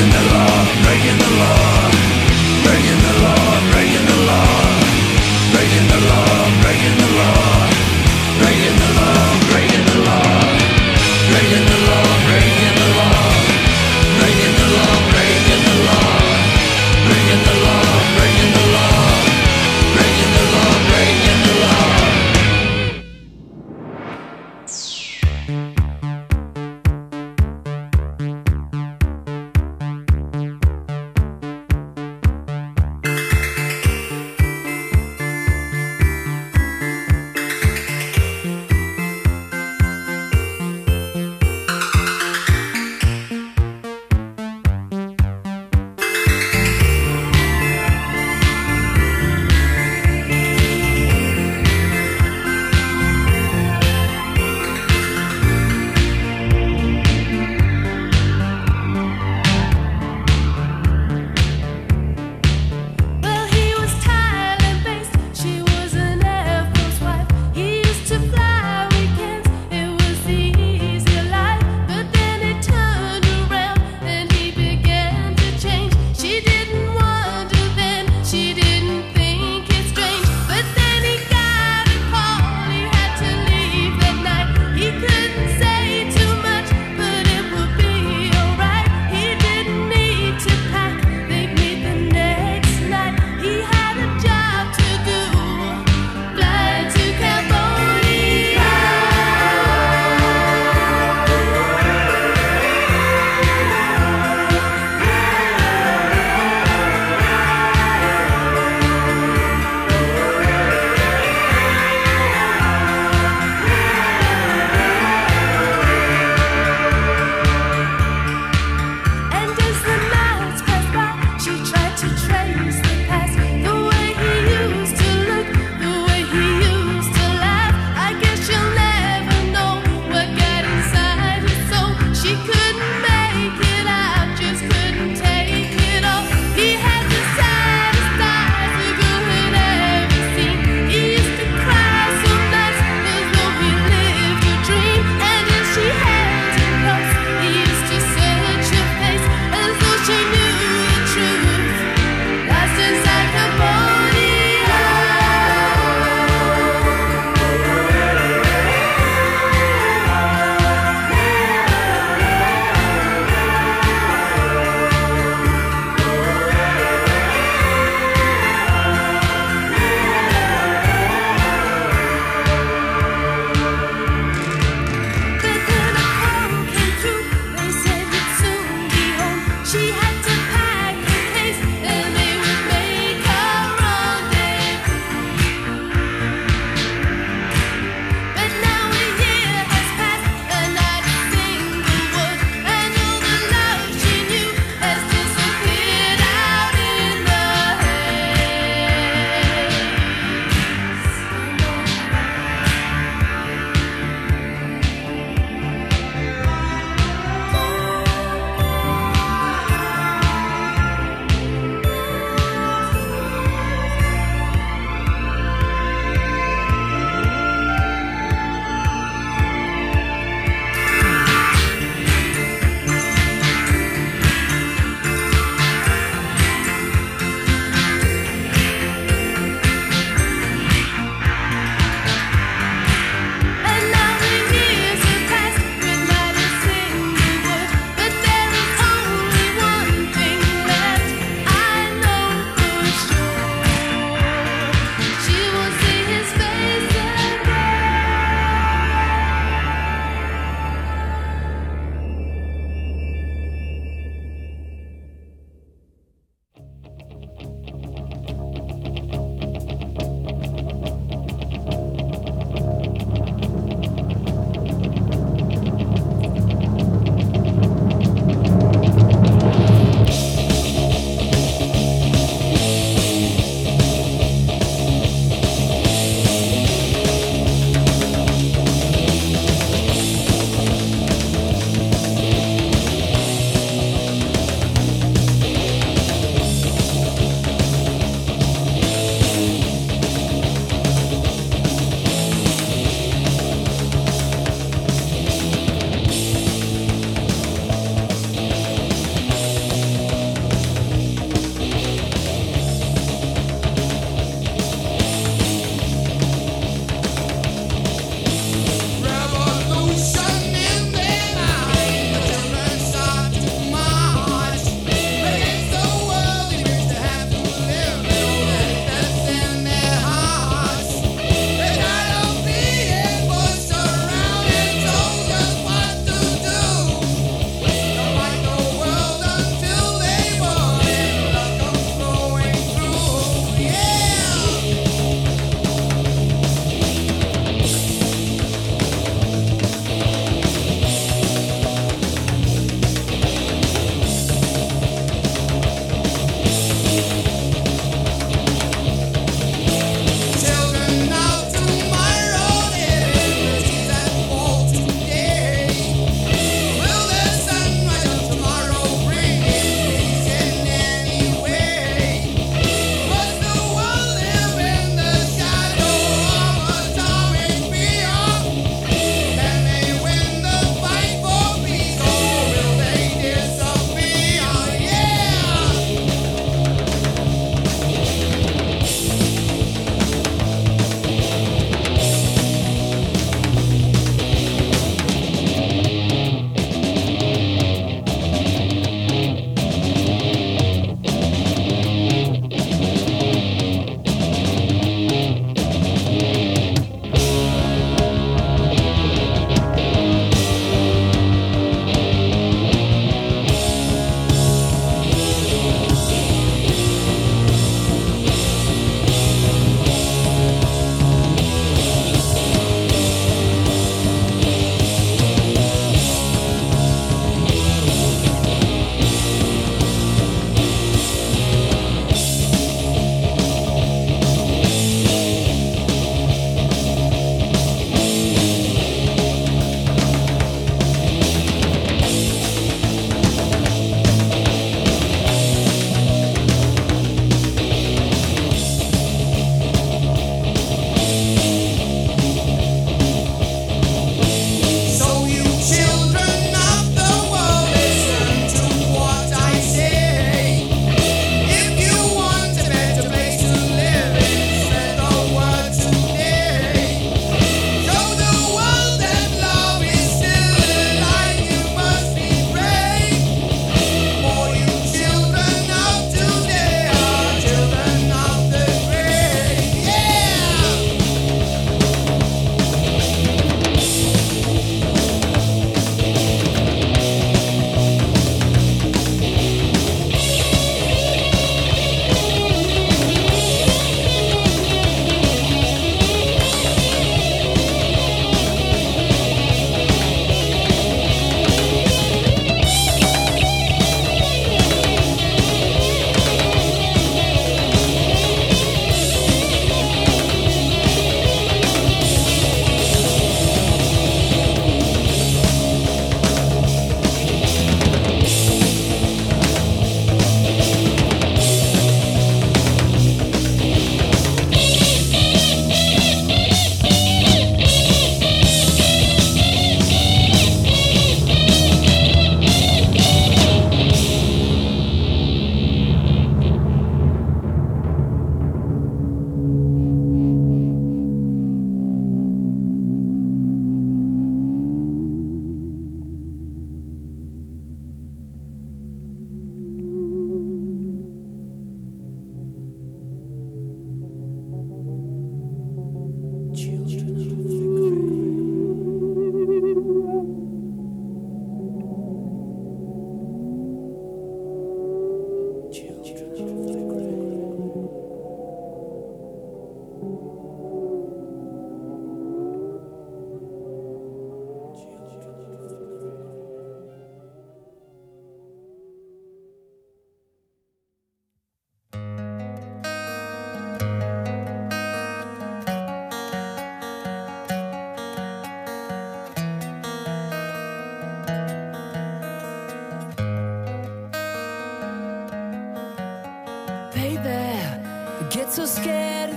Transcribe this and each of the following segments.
breaking the law, breaking the law.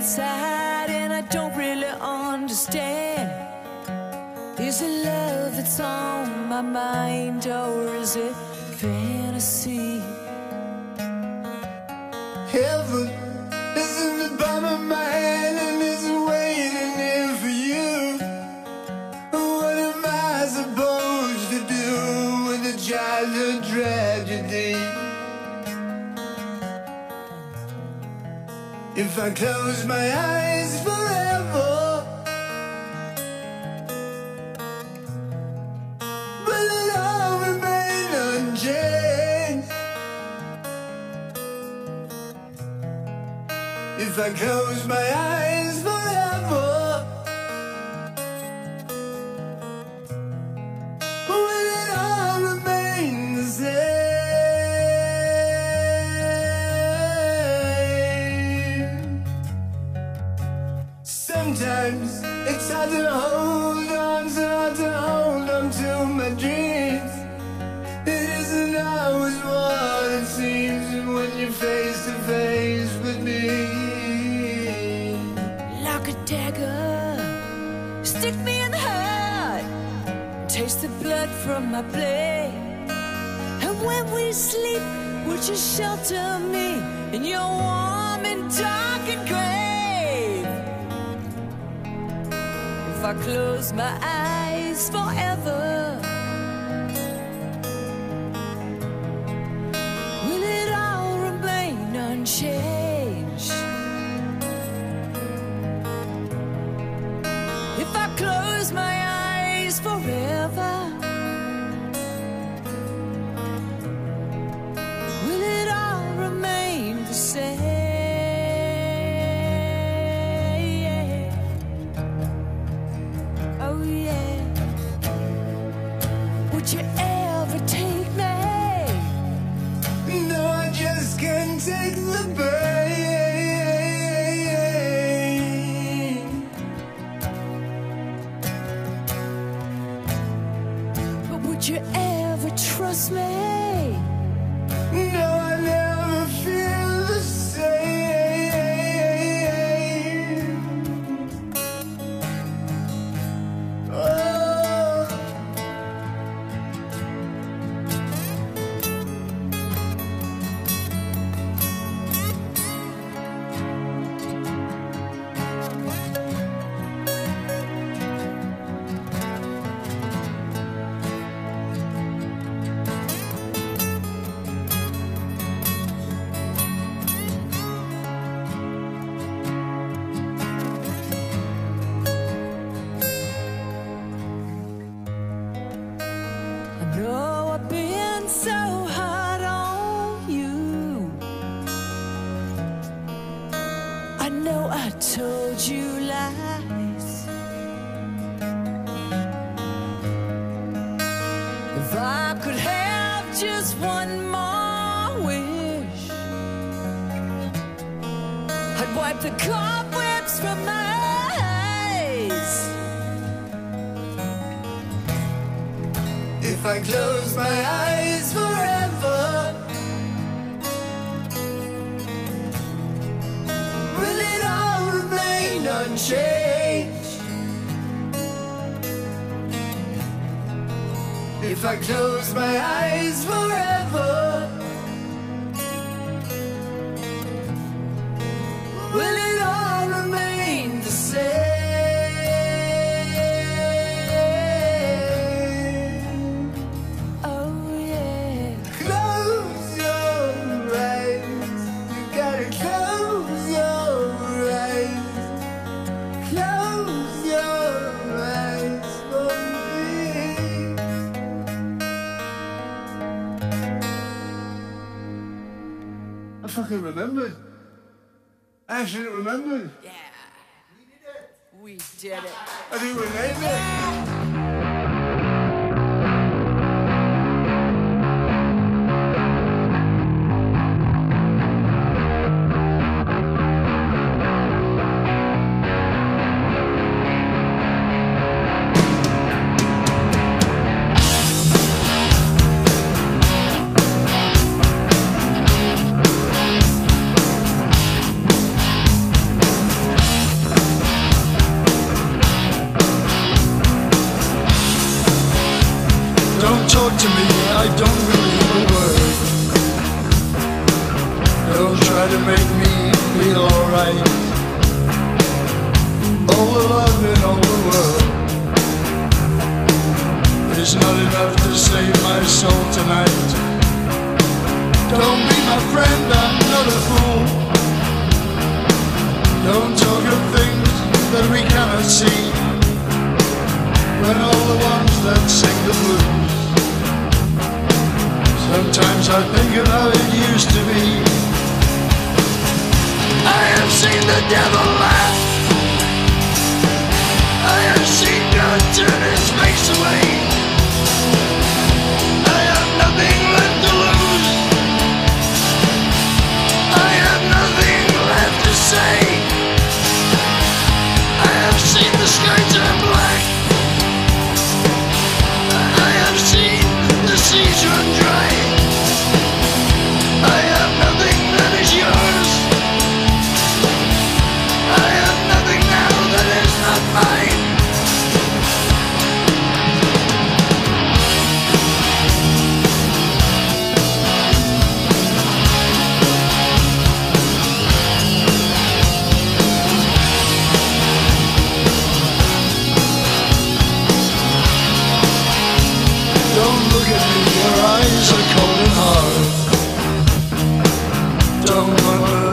Inside, and I don't really understand. Is it love that's on my mind, or is it fantasy? Heaven If I close my eyes forever, will it all remain unchanged? If I close my eyes Sometimes it's hard to hold on, so hard to hold on to my dreams. It isn't always what it seems when you're face to face with me. like a dagger. Stick me in the heart, taste the blood from my blade. And when we sleep, would you shelter me in your warm and darkened grave? If I close my eyes forever, I told you lies. If I could have just one more wish, I'd wipe the cobwebs from my eyes. If I close my eyes unchanged? If I close my eyes forever, fucking remembered. I actually remembered. Yeah. We did it. I think we made it. and all the ones that sing the blues. Sometimes I think of how it used to be. I have seen the devil laugh. I have seen God turn his face away. someone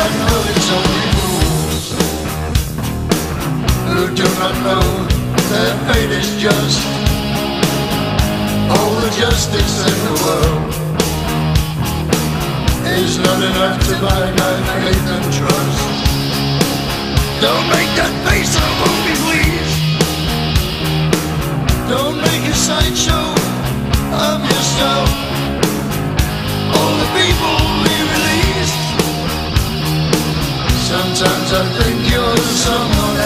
I know its only rules? Who do not know that fate is just? All the justice in the world is not enough to buy my faith and trust. Don't make that face, I won't be. Don't make a sideshow of yourself. All the people. 長長長的憂傷我流。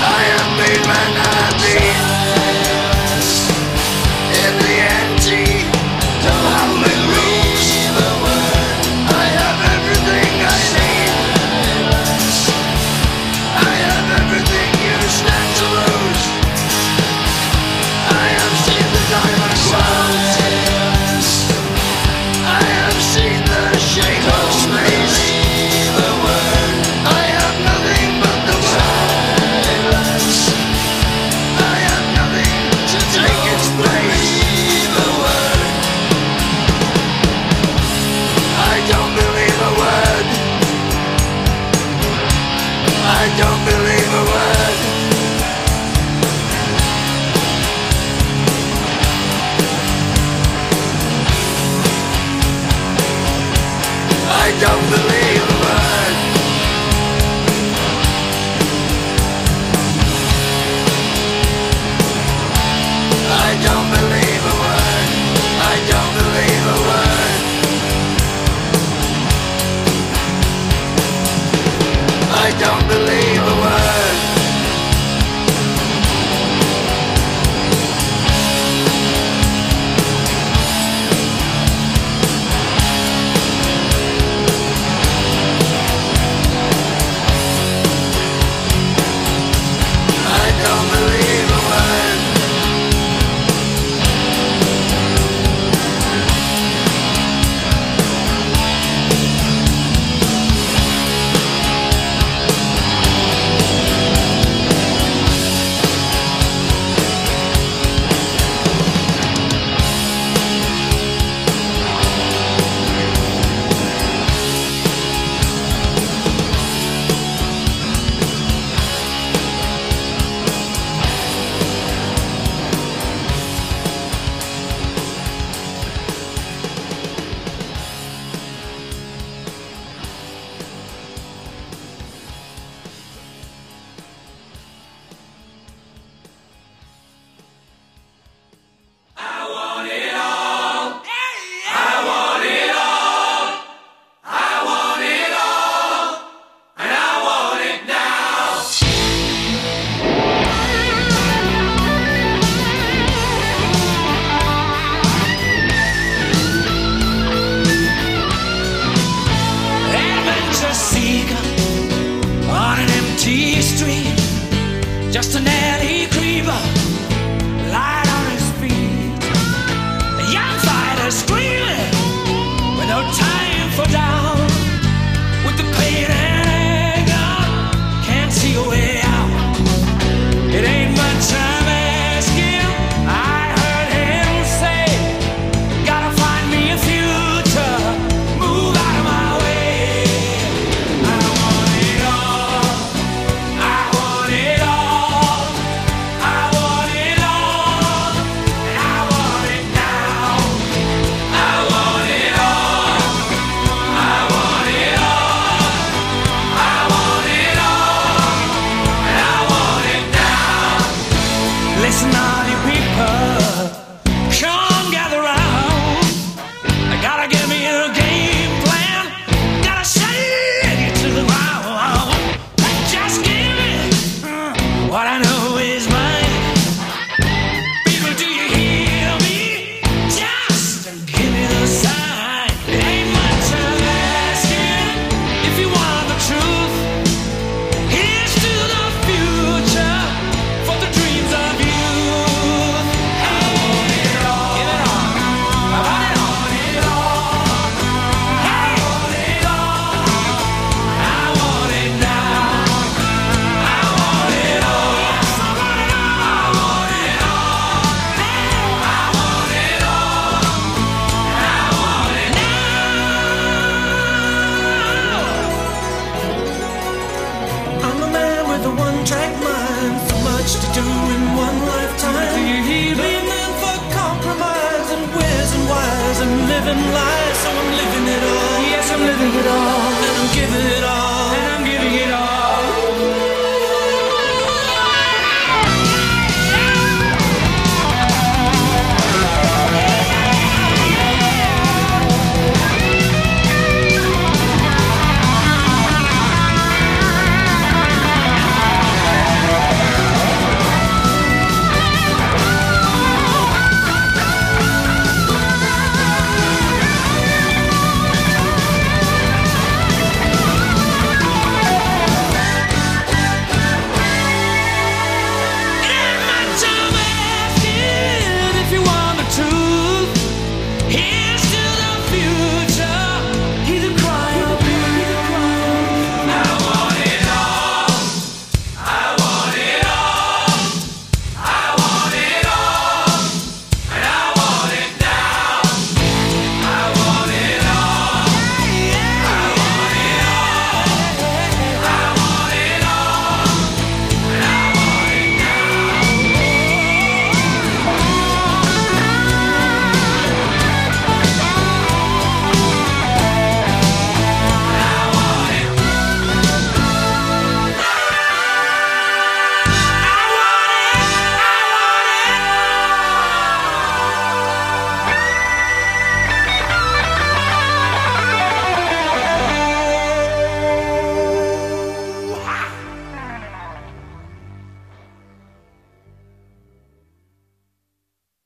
I am the man I am. believer.